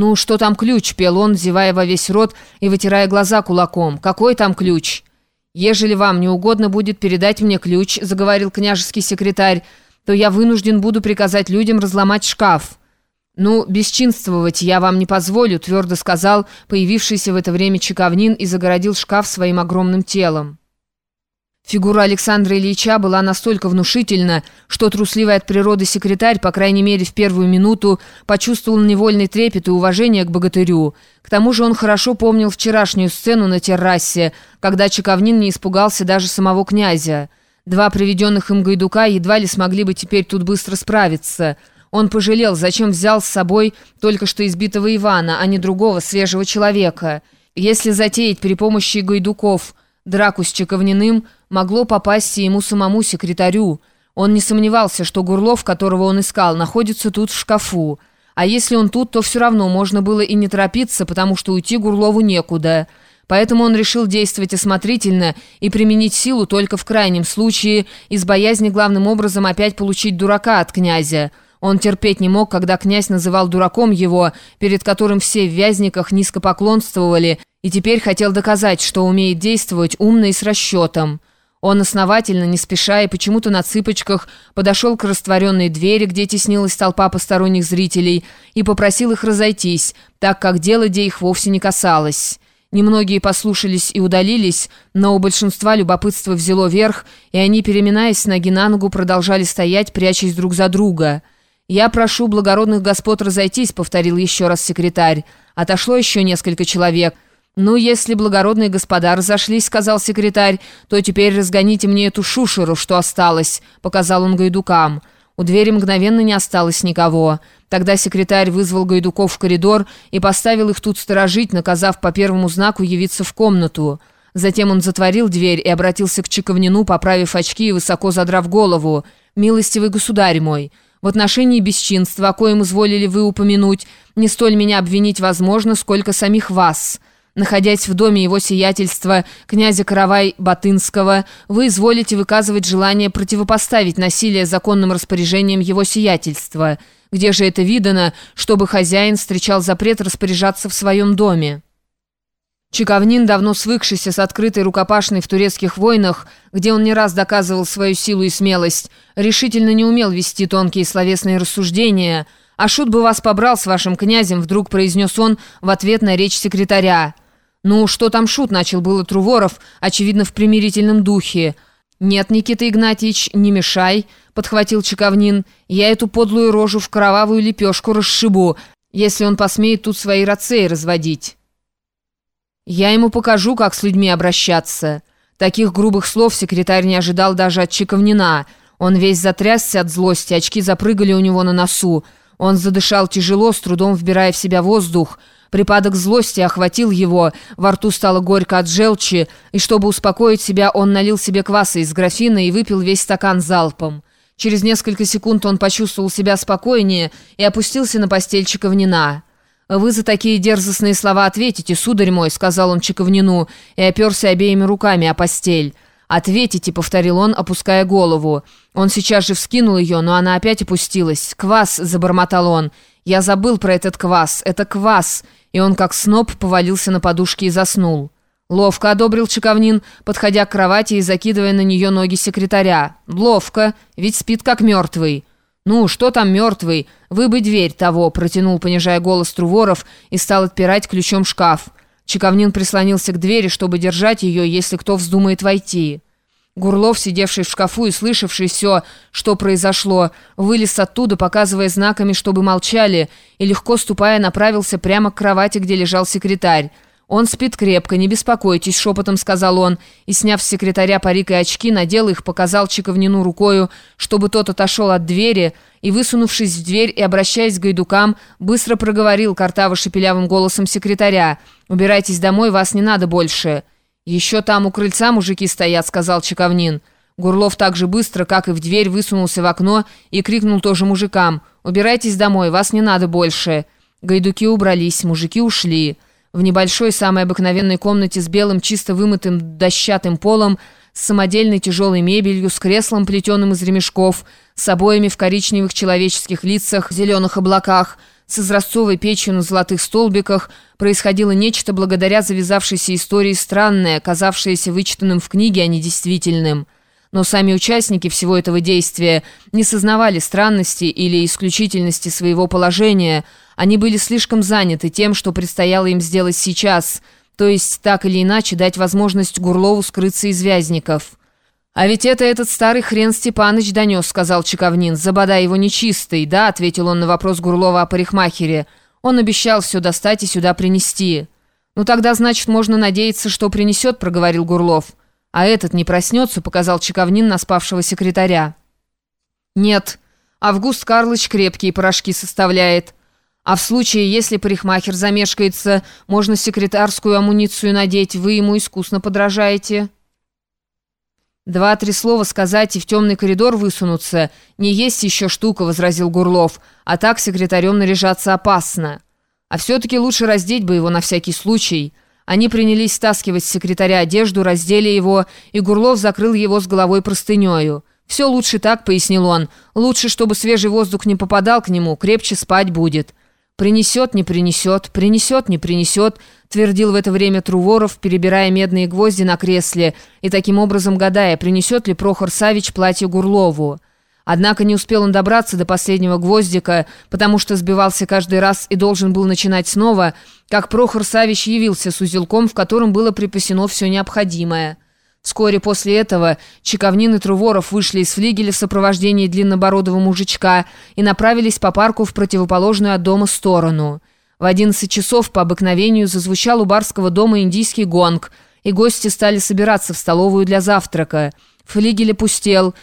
«Ну, что там ключ?» — пел он, зевая во весь рот и вытирая глаза кулаком. «Какой там ключ?» «Ежели вам не угодно будет передать мне ключ», — заговорил княжеский секретарь, «то я вынужден буду приказать людям разломать шкаф». «Ну, бесчинствовать я вам не позволю», — твердо сказал появившийся в это время Чековнин и загородил шкаф своим огромным телом. Фигура Александра Ильича была настолько внушительна, что трусливый от природы секретарь, по крайней мере в первую минуту, почувствовал невольный трепет и уважение к богатырю. К тому же он хорошо помнил вчерашнюю сцену на террасе, когда Чековнин не испугался даже самого князя. Два приведенных им гайдука едва ли смогли бы теперь тут быстро справиться. Он пожалел, зачем взял с собой только что избитого Ивана, а не другого свежего человека. Если затеять при помощи гайдуков драку с Чековниным – могло попасть и ему самому секретарю. Он не сомневался, что Гурлов, которого он искал, находится тут в шкафу. А если он тут, то все равно можно было и не торопиться, потому что уйти Гурлову некуда. Поэтому он решил действовать осмотрительно и применить силу только в крайнем случае, из боязни главным образом опять получить дурака от князя. Он терпеть не мог, когда князь называл дураком его, перед которым все в Вязниках низко поклонствовали, и теперь хотел доказать, что умеет действовать умно и с расчетом. Он основательно, не спеша и почему-то на цыпочках подошел к растворенной двери, где теснилась толпа посторонних зрителей, и попросил их разойтись, так как дело где их вовсе не касалось. Немногие послушались и удалились, но у большинства любопытство взяло верх, и они, переминаясь с ноги на ногу, продолжали стоять, прячась друг за друга. «Я прошу благородных господ разойтись», — повторил еще раз секретарь. Отошло еще несколько человек — «Ну, если благородные господа разошлись, — сказал секретарь, — то теперь разгоните мне эту шушеру, что осталось», — показал он гайдукам. У двери мгновенно не осталось никого. Тогда секретарь вызвал гайдуков в коридор и поставил их тут сторожить, наказав по первому знаку явиться в комнату. Затем он затворил дверь и обратился к Чековнину, поправив очки и высоко задрав голову. «Милостивый государь мой, в отношении бесчинства, о коем изволили вы упомянуть, не столь меня обвинить возможно, сколько самих вас». Находясь в доме его сиятельства, князя Каравай-Батынского, вы изволите выказывать желание противопоставить насилие законным распоряжениям его сиятельства. Где же это видано, чтобы хозяин встречал запрет распоряжаться в своем доме? Чековнин, давно свыкшийся с открытой рукопашной в турецких войнах, где он не раз доказывал свою силу и смелость, решительно не умел вести тонкие словесные рассуждения. «А шут бы вас побрал с вашим князем», — вдруг произнес он в ответ на речь секретаря. «Ну, что там шут?» — начал было Труворов, очевидно, в примирительном духе. «Нет, Никита Игнатьевич, не мешай», — подхватил Чековнин. «Я эту подлую рожу в кровавую лепешку расшибу, если он посмеет тут свои рацеи разводить. Я ему покажу, как с людьми обращаться». Таких грубых слов секретарь не ожидал даже от Чековнина. Он весь затрясся от злости, очки запрыгали у него на носу. Он задышал тяжело, с трудом вбирая в себя воздух. Припадок злости охватил его, во рту стало горько от желчи, и чтобы успокоить себя, он налил себе кваса из графина и выпил весь стакан залпом. Через несколько секунд он почувствовал себя спокойнее и опустился на постель Чековнина. «Вы за такие дерзостные слова ответите, сударь мой», — сказал он Чековнину, и оперся обеими руками о постель. «Ответите», — повторил он, опуская голову. Он сейчас же вскинул ее, но она опять опустилась. «Квас», — забормотал он. «Я забыл про этот квас. Это квас и он как сноп повалился на подушке и заснул. «Ловко», — одобрил Чековнин, подходя к кровати и закидывая на нее ноги секретаря. «Ловко, ведь спит как мертвый». «Ну, что там мертвый? Вы бы дверь того», — протянул, понижая голос Труворов, и стал отпирать ключом шкаф. Чековнин прислонился к двери, чтобы держать ее, если кто вздумает войти. Гурлов, сидевший в шкафу и слышавший все, что произошло, вылез оттуда, показывая знаками, чтобы молчали, и легко ступая направился прямо к кровати, где лежал секретарь. «Он спит крепко, не беспокойтесь», — шепотом сказал он, и, сняв с секретаря парик и очки, надел их, показал Чиковнину рукою, чтобы тот отошел от двери, и, высунувшись в дверь и обращаясь к гайдукам, быстро проговорил картаво-шепелявым голосом секретаря «Убирайтесь домой, вас не надо больше». «Еще там у крыльца мужики стоят», — сказал Чековнин. Гурлов так же быстро, как и в дверь, высунулся в окно и крикнул тоже мужикам. «Убирайтесь домой, вас не надо больше». Гайдуки убрались, мужики ушли. В небольшой, самой обыкновенной комнате с белым, чисто вымытым дощатым полом, с самодельной тяжелой мебелью, с креслом, плетеным из ремешков, с обоями в коричневых человеческих лицах, зеленых облаках — с изразцовой печью на золотых столбиках происходило нечто благодаря завязавшейся истории странное, казавшееся вычитанным в книге, а не действительным. Но сами участники всего этого действия не сознавали странности или исключительности своего положения, они были слишком заняты тем, что предстояло им сделать сейчас, то есть так или иначе дать возможность Гурлову скрыться из Вязников. «А ведь это этот старый хрен Степаныч донес», — сказал Чековнин. «Забодай его нечистый». «Да», — ответил он на вопрос Гурлова о парикмахере. «Он обещал все достать и сюда принести». «Ну тогда, значит, можно надеяться, что принесет», — проговорил Гурлов. «А этот не проснется», — показал Чековнин на спавшего секретаря. «Нет. Август Карлыч крепкие порошки составляет. А в случае, если парикмахер замешкается, можно секретарскую амуницию надеть, вы ему искусно подражаете». «Два-три слова сказать и в темный коридор высунуться. Не есть еще штука», — возразил Гурлов. «А так секретарем наряжаться опасно. А все-таки лучше раздеть бы его на всякий случай». Они принялись стаскивать с секретаря одежду, раздели его, и Гурлов закрыл его с головой простынею. «Все лучше так», — пояснил он. «Лучше, чтобы свежий воздух не попадал к нему, крепче спать будет». «Принесет, не принесет, принесет, не принесет», твердил в это время Труворов, перебирая медные гвозди на кресле и таким образом гадая, принесет ли Прохор Савич платье Гурлову. Однако не успел он добраться до последнего гвоздика, потому что сбивался каждый раз и должен был начинать снова, как Прохор Савич явился с узелком, в котором было припасено все необходимое. Вскоре после этого Чековнин и Труворов вышли из флигеля в сопровождении длиннобородого мужичка и направились по парку в противоположную от дома сторону. В 11 часов по обыкновению зазвучал у барского дома индийский гонг, и гости стали собираться в столовую для завтрака. Флигель опустел,